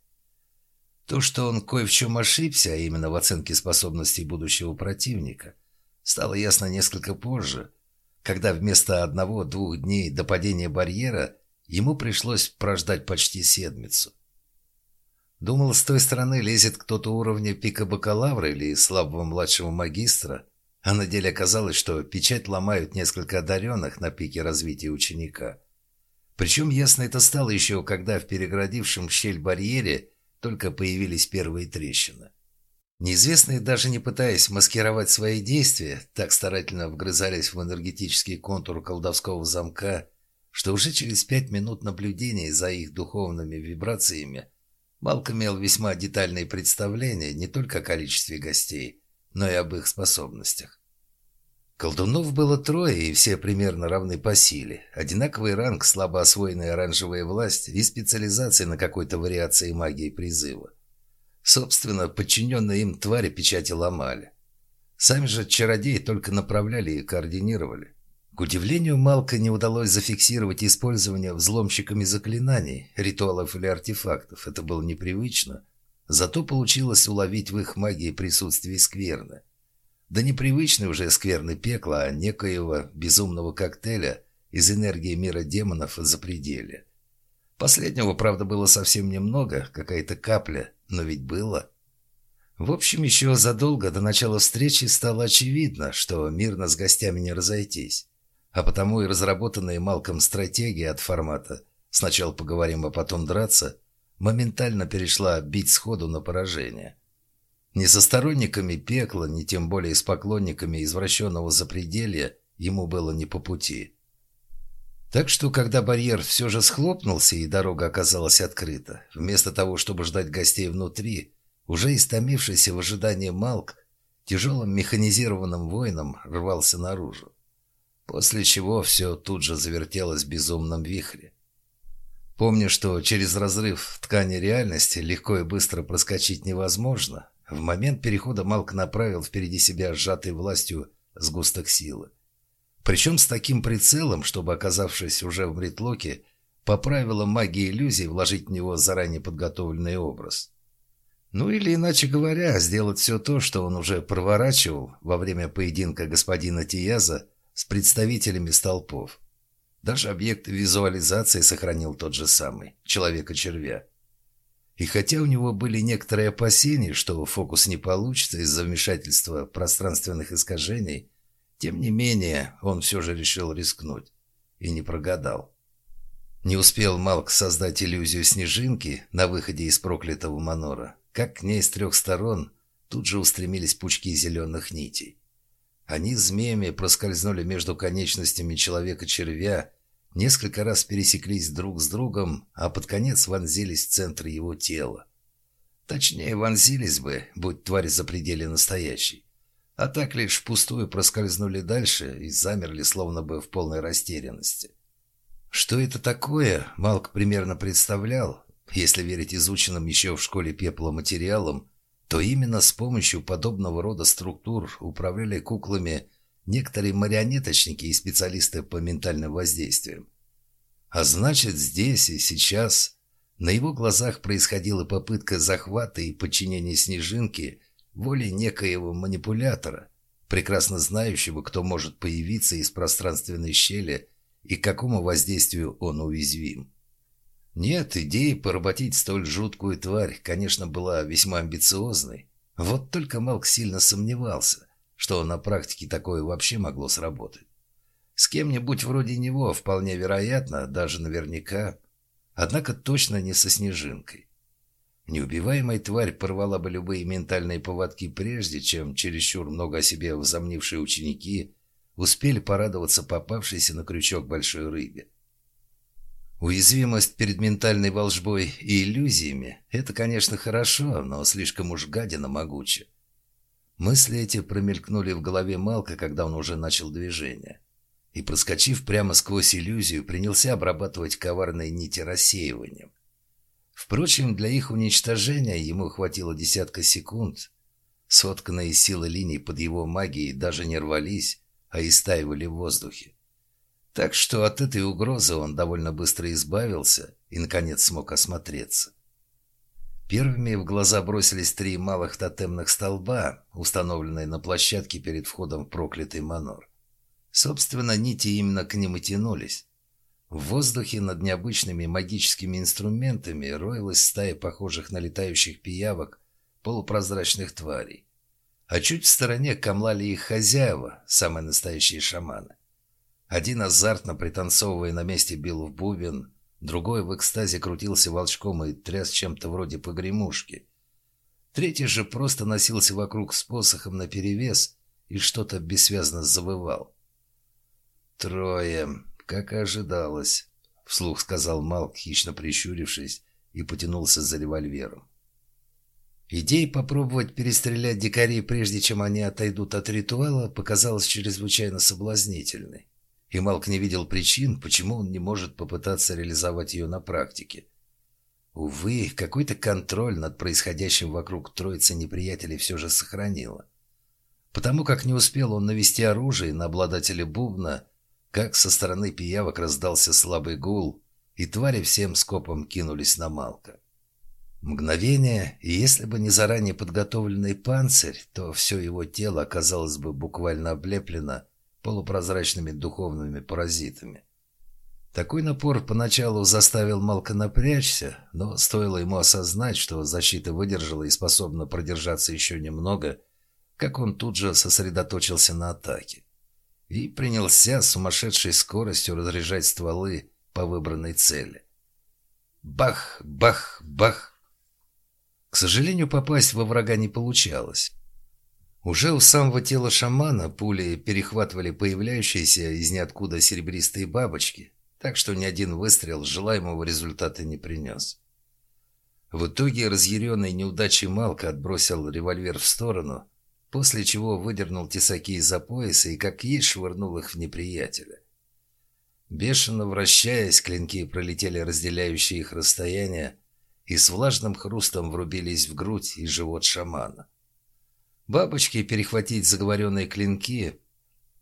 То, что он кое в чем ошибся, а именно в оценке способностей будущего противника, стало ясно несколько позже, когда вместо одного-двух дней до падения барьера ему пришлось прождать почти седмицу. Думал, с той стороны лезет кто-то уровня пика бакалавра или слабого младшего магистра, а на деле оказалось, что печать ломают несколько одаренных на пике развития ученика. Причем ясно это стало еще, когда в переградившем щель барьере только появились первые трещины. Неизвестные, даже не пытаясь маскировать свои действия, так старательно вгрызались в энергетический контур колдовского замка, что уже через пять минут наблюдения за их духовными вибрациями Малк имел весьма детальные представления не только о количестве гостей, но и об их способностях. Колдунов было трое, и все примерно равны по силе. Одинаковый ранг, слабо освоенная оранжевая власть и специализация на какой-то вариации магии призыва. Собственно, подчиненные им твари печати ломали. Сами же чародеи только направляли и координировали. К удивлению, Малка не удалось зафиксировать использование взломщиками заклинаний, ритуалов или артефактов. Это было непривычно. Зато получилось уловить в их магии присутствие скверны. Да непривычный уже скверный пекла, а некоего безумного коктейля из энергии мира демонов за пределе. Последнего, правда, было совсем немного, какая-то капля, но ведь было. В общем, еще задолго до начала встречи стало очевидно, что мирно с гостями не разойтись. А потому и разработанная Малком стратегия от формата «сначала поговорим, а потом драться» моментально перешла бить сходу на поражение. Ни со сторонниками пекла, ни тем более с поклонниками извращенного запределья ему было не по пути. Так что, когда барьер все же схлопнулся и дорога оказалась открыта, вместо того, чтобы ждать гостей внутри, уже истомившийся в ожидании Малк тяжелым механизированным воином рвался наружу. После чего все тут же завертелось в безумном вихре. Помня, что через разрыв в ткани реальности легко и быстро проскочить невозможно, в момент перехода Малк направил впереди себя сжатой властью сгусток силы. Причем с таким прицелом, чтобы, оказавшись уже в Мритлоке, по правилам магии иллюзий вложить в него заранее подготовленный образ. Ну или, иначе говоря, сделать все то, что он уже проворачивал во время поединка господина Тияза с представителями столпов. Даже объект визуализации сохранил тот же самый – человека-червя. И хотя у него были некоторые опасения, что фокус не получится из-за вмешательства пространственных искажений, тем не менее он все же решил рискнуть. И не прогадал. Не успел Малк создать иллюзию снежинки на выходе из проклятого манора, как к ней с трех сторон тут же устремились пучки зеленых нитей. Они змеями проскользнули между конечностями человека-червя несколько раз пересеклись друг с другом, а под конец вонзились в центр его тела. Точнее, вонзились бы, будь тварь за пределе настоящей. А так лишь впустую проскользнули дальше и замерли, словно бы в полной растерянности. Что это такое, Малк примерно представлял. Если верить изученным еще в школе пепла материалам, то именно с помощью подобного рода структур управляли куклами некоторые марионеточники и специалисты по ментальным воздействиям. А значит, здесь и сейчас на его глазах происходила попытка захвата и подчинения снежинки воле некоего манипулятора, прекрасно знающего, кто может появиться из пространственной щели и к какому воздействию он уязвим. Нет, идея поработить столь жуткую тварь, конечно, была весьма амбициозной. Вот только Малк сильно сомневался, что на практике такое вообще могло сработать. С кем-нибудь вроде него вполне вероятно, даже наверняка. Однако точно не со Снежинкой. Неубиваемая тварь порвала бы любые ментальные поводки прежде, чем чересчур много о себе возомнившие ученики успели порадоваться попавшейся на крючок большой рыбе. Уязвимость перед ментальной волжбой и иллюзиями – это, конечно, хорошо, но слишком уж гадина могуча. Мысли эти промелькнули в голове Малка, когда он уже начал движение. И, проскочив прямо сквозь иллюзию, принялся обрабатывать коварные нити рассеиванием. Впрочем, для их уничтожения ему хватило десятка секунд. Сотканные силы линий под его магией даже не рвались, а истаивали в воздухе. Так что от этой угрозы он довольно быстро избавился и, наконец, смог осмотреться. Первыми в глаза бросились три малых тотемных столба, установленные на площадке перед входом в проклятый манор. Собственно, нити именно к ним и тянулись. В воздухе над необычными магическими инструментами роилась стая похожих на летающих пиявок полупрозрачных тварей. А чуть в стороне камлали их хозяева, самые настоящие шаманы. Один азартно пританцовывая на месте бил в бубен, другой в экстазе крутился волчком и тряс чем-то вроде погремушки. Третий же просто носился вокруг с посохом наперевес и что-то бессвязно завывал. «Трое, как и ожидалось», — вслух сказал Малк, хищно прищурившись, и потянулся за револьвером. Идея попробовать перестрелять дикарей, прежде чем они отойдут от ритуала, показалась чрезвычайно соблазнительной. И Малк не видел причин, почему он не может попытаться реализовать ее на практике. Увы, какой-то контроль над происходящим вокруг троицы неприятелей все же сохранила. Потому как не успел он навести оружие на обладателя бубна, как со стороны пиявок раздался слабый гул, и твари всем скопом кинулись на Малка. Мгновение, и если бы не заранее подготовленный панцирь, то все его тело оказалось бы буквально облеплено полупрозрачными духовными паразитами. Такой напор поначалу заставил Малка напрячься, но стоило ему осознать, что защита выдержала и способна продержаться еще немного, как он тут же сосредоточился на атаке и принялся с сумасшедшей скоростью разряжать стволы по выбранной цели. Бах, бах, бах! К сожалению, попасть во врага не получалось. Уже у самого тела шамана пули перехватывали появляющиеся из ниоткуда серебристые бабочки, так что ни один выстрел желаемого результата не принес. В итоге разъяренный неудачей Малка отбросил револьвер в сторону, после чего выдернул тесаки из-за пояса и как есть швырнул их в неприятеля. Бешено вращаясь, клинки пролетели разделяющие их расстояние, и с влажным хрустом врубились в грудь и живот шамана. Бабочки перехватить заговоренные клинки.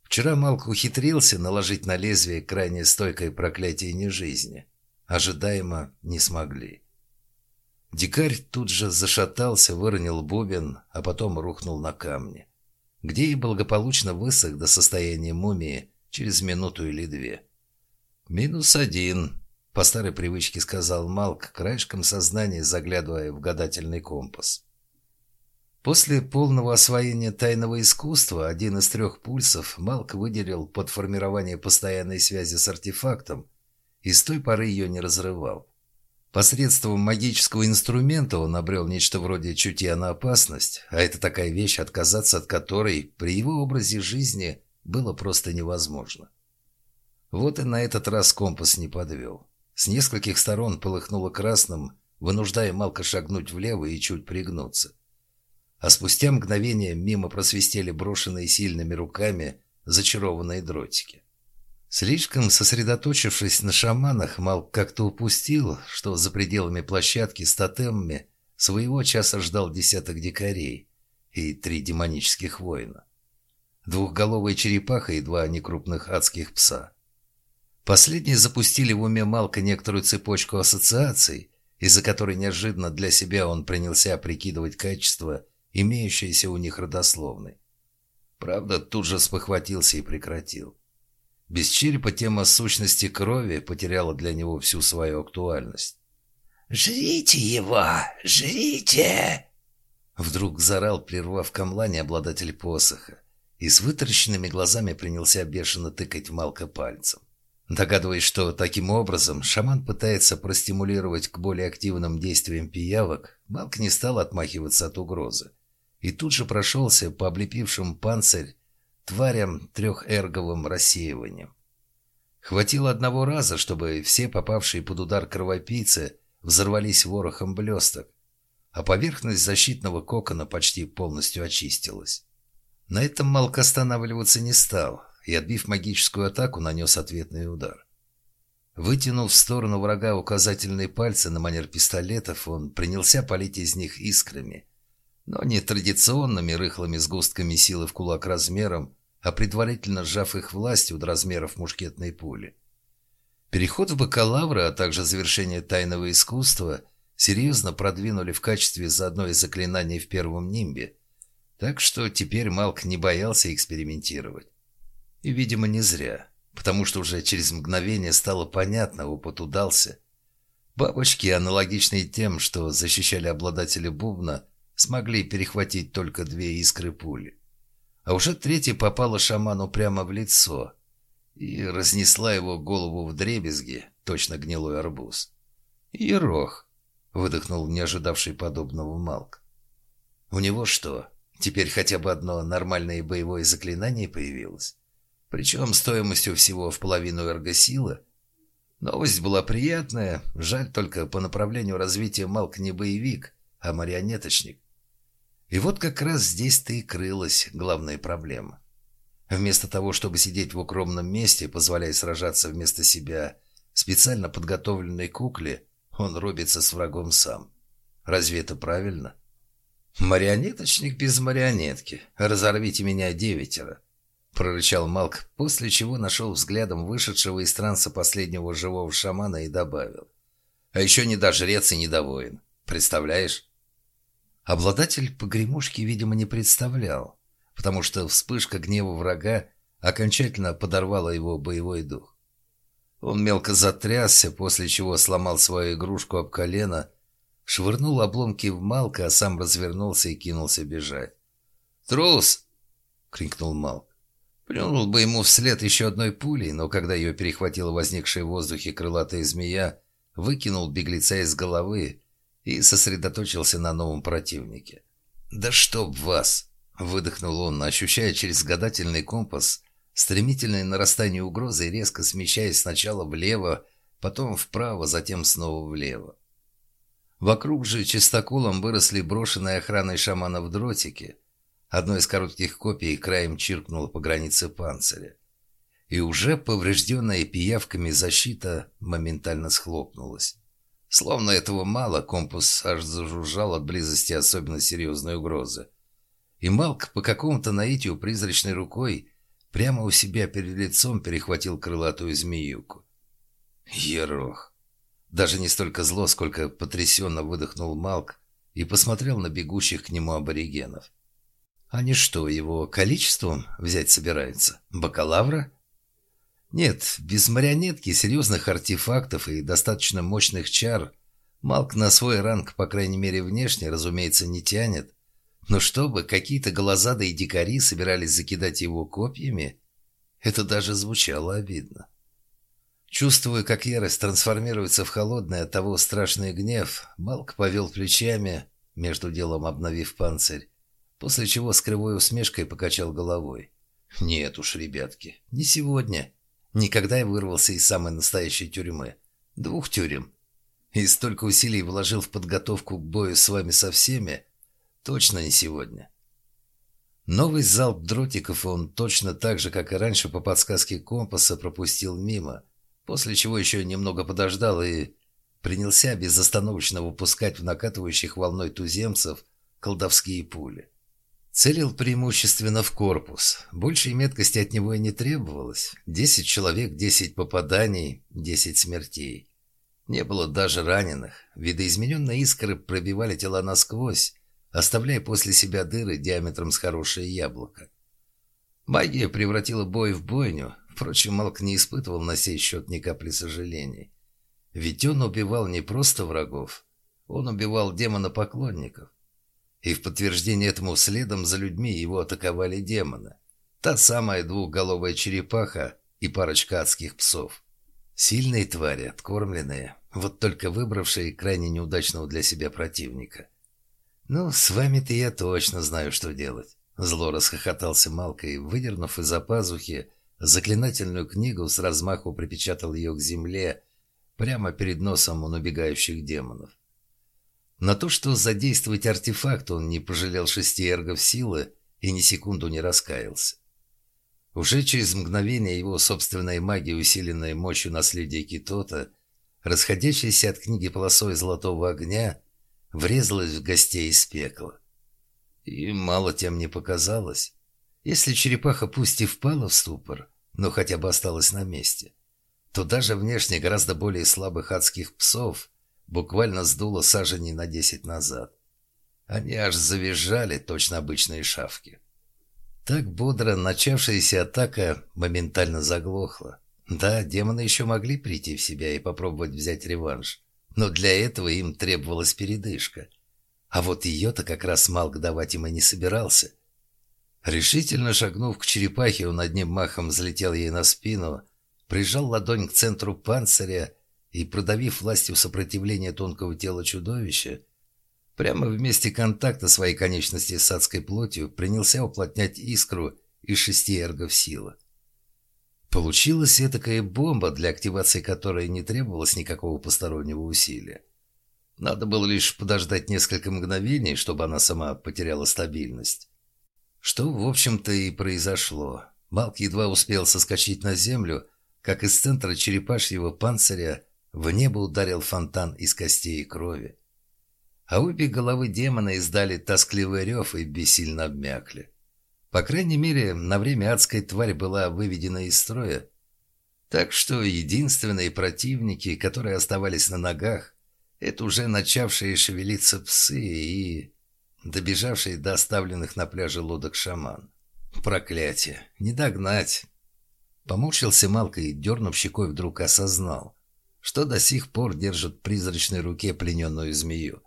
Вчера Малк ухитрился наложить на лезвие крайне стойкое проклятие нежизни. Ожидаемо не смогли. Дикарь тут же зашатался, выронил бубен, а потом рухнул на камни, где и благополучно высох до состояния мумии через минуту или две. «Минус один», по старой привычке сказал Малк, краешком сознания заглядывая в гадательный компас. После полного освоения тайного искусства один из трех пульсов Малк выделил под формирование постоянной связи с артефактом и с той поры ее не разрывал. Посредством магического инструмента он обрел нечто вроде чутья на опасность, а это такая вещь, отказаться от которой при его образе жизни было просто невозможно. Вот и на этот раз компас не подвел. С нескольких сторон полыхнуло красным, вынуждая Малка шагнуть влево и чуть пригнуться. А спустя мгновение мимо просвистели брошенные сильными руками зачарованные дротики. Слишком сосредоточившись на шаманах, Малк как-то упустил, что за пределами площадки с тотемами своего часа ждал десяток дикарей и три демонических воина. Двухголовая черепаха и два некрупных адских пса. Последние запустили в уме Малка некоторую цепочку ассоциаций, из-за которой неожиданно для себя он принялся прикидывать качество, имеющееся у них родословной. Правда, тут же спохватился и прекратил. Без черепа тема сущности крови потеряла для него всю свою актуальность. «Жрите его! Жрите!» Вдруг зарал, прервав камлание обладатель посоха, и с вытаращенными глазами принялся бешено тыкать Малка пальцем. Догадываясь, что таким образом шаман пытается простимулировать к более активным действиям пиявок, Малк не стал отмахиваться от угрозы. И тут же прошелся по облепившим панцирь тварям трехэрговым рассеиванием. Хватило одного раза, чтобы все попавшие под удар кровопийцы взорвались ворохом блесток, а поверхность защитного кокона почти полностью очистилась. На этом Малк останавливаться не стал, и, отбив магическую атаку, нанес ответный удар. Вытянув в сторону врага указательные пальцы на манер пистолетов, он принялся палить из них искрами, но не традиционными рыхлыми сгустками силы в кулак размером, а предварительно сжав их властью до размеров мушкетной пули. Переход в бакалавра, а также завершение тайного искусства серьезно продвинули в качестве заодно и заклинаний в первом нимбе, так что теперь Малк не боялся экспериментировать. И, видимо, не зря, потому что уже через мгновение стало понятно, опыт удался. Бабочки, аналогичные тем, что защищали обладателя бубна, смогли перехватить только две искры пули. А уже третья попала шаману прямо в лицо и разнесла его голову в дребезги, точно гнилой арбуз. «Ерох!» — выдохнул не ожидавший подобного Малк. «У него что, теперь хотя бы одно нормальное боевое заклинание появилось?» Причем стоимостью всего в половину эргосилы. Новость была приятная, жаль только по направлению развития Малк не боевик, а марионеточник. И вот как раз здесь-то и крылась главная проблема. Вместо того, чтобы сидеть в укромном месте, позволяя сражаться вместо себя специально подготовленной кукле, он рубится с врагом сам. Разве это правильно? Марионеточник без марионетки. Разорвите меня девятеро прорычал Малк, после чего нашел взглядом вышедшего из транса последнего живого шамана и добавил. «А еще не дожрец и не довоин. Представляешь?» Обладатель погремушки, видимо, не представлял, потому что вспышка гнева врага окончательно подорвала его боевой дух. Он мелко затрясся, после чего сломал свою игрушку об колено, швырнул обломки в Малка, а сам развернулся и кинулся бежать. «Трус!» — крикнул Малк. Плюнул бы ему вслед еще одной пулей, но когда ее перехватила возникшая в воздухе крылатая змея, выкинул беглеца из головы и сосредоточился на новом противнике. «Да чтоб вас!» — выдохнул он, ощущая через гадательный компас стремительное нарастание угрозы и резко смещаясь сначала влево, потом вправо, затем снова влево. Вокруг же чистоколом выросли брошенные охраной шаманов дротики — Одно из коротких копий краем чиркнуло по границе панциря. И уже поврежденная пиявками защита моментально схлопнулась. Словно этого мало, компас аж зажужжал от близости особенно серьезной угрозы. И Малк по какому-то наитию призрачной рукой прямо у себя перед лицом перехватил крылатую змеюку. Ерох! Даже не столько зло, сколько потрясенно выдохнул Малк и посмотрел на бегущих к нему аборигенов. Они что, его количеством взять собираются? Бакалавра? Нет, без марионетки, серьезных артефактов и достаточно мощных чар Малк на свой ранг, по крайней мере внешне, разумеется, не тянет. Но чтобы какие-то голозады и дикари собирались закидать его копьями, это даже звучало обидно. Чувствуя, как ярость трансформируется в холодный от того страшный гнев, Малк повел плечами, между делом обновив панцирь, после чего с кривой усмешкой покачал головой. «Нет уж, ребятки, не сегодня. Никогда я вырвался из самой настоящей тюрьмы. Двух тюрем. И столько усилий вложил в подготовку к бою с вами со всеми. Точно не сегодня». Новый залп дротиков он точно так же, как и раньше по подсказке компаса, пропустил мимо, после чего еще немного подождал и принялся безостановочно выпускать в накатывающих волной туземцев колдовские пули. Целил преимущественно в корпус. Большей меткости от него и не требовалось. Десять человек, десять попаданий, десять смертей. Не было даже раненых. Видоизмененные искры пробивали тела насквозь, оставляя после себя дыры диаметром с хорошее яблоко. Магия превратила бой в бойню. Впрочем, Малк не испытывал на сей счет ни капли сожалений. Ведь он убивал не просто врагов. Он убивал демона-поклонников. И в подтверждение этому следом за людьми его атаковали демоны. Та самая двухголовая черепаха и парочка адских псов. Сильные твари, откормленные, вот только выбравшие крайне неудачного для себя противника. «Ну, с вами-то я точно знаю, что делать». Зло расхохотался Малка и, выдернув из-за пазухи заклинательную книгу, с размаху припечатал ее к земле, прямо перед носом у набегающих демонов. На то, что задействовать артефакт, он не пожалел шести эргов силы и ни секунду не раскаялся. Уже через мгновение его собственная магия, усиленная мощью наследия Китота, расходящаяся от книги полосой золотого огня, врезалась в гостей из пекла. И мало тем не показалось. Если черепаха пусть и впала в ступор, но хотя бы осталась на месте, то даже внешне гораздо более слабых адских псов буквально сдуло саженей на десять назад. Они аж завизжали, точно обычные шавки. Так бодро начавшаяся атака моментально заглохла. Да, демоны еще могли прийти в себя и попробовать взять реванш, но для этого им требовалась передышка. А вот ее-то как раз Малк давать им и не собирался. Решительно шагнув к черепахе, он одним махом взлетел ей на спину, прижал ладонь к центру панциря и, продавив властью сопротивления тонкого тела чудовища, Прямо в месте контакта своей конечности с адской плотью принялся уплотнять искру из шести эргов силы. Получилась этакая бомба, для активации которой не требовалось никакого постороннего усилия. Надо было лишь подождать несколько мгновений, чтобы она сама потеряла стабильность. Что, в общем-то, и произошло. Малк едва успел соскочить на землю, как из центра черепашьего панциря в небо ударил фонтан из костей и крови а обе головы демона издали тоскливый рев и бессильно обмякли. По крайней мере, на время адская тварь была выведена из строя. Так что единственные противники, которые оставались на ногах, это уже начавшие шевелиться псы и добежавшие до оставленных на пляже лодок шаман. Проклятие! Не догнать! Поморщился Малка и, дернув щекой, вдруг осознал, что до сих пор держит в призрачной руке плененную змею.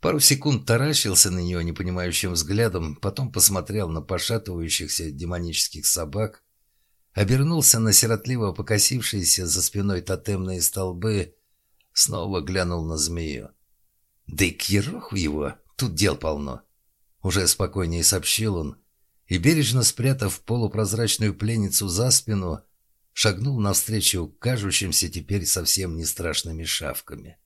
Пару секунд таращился на нее непонимающим взглядом, потом посмотрел на пошатывающихся демонических собак, обернулся на сиротливо покосившиеся за спиной тотемные столбы, снова глянул на змею. «Да и к ероху его, тут дел полно!» Уже спокойнее сообщил он, и, бережно спрятав полупрозрачную пленницу за спину, шагнул навстречу кажущимся теперь совсем не страшными шавками.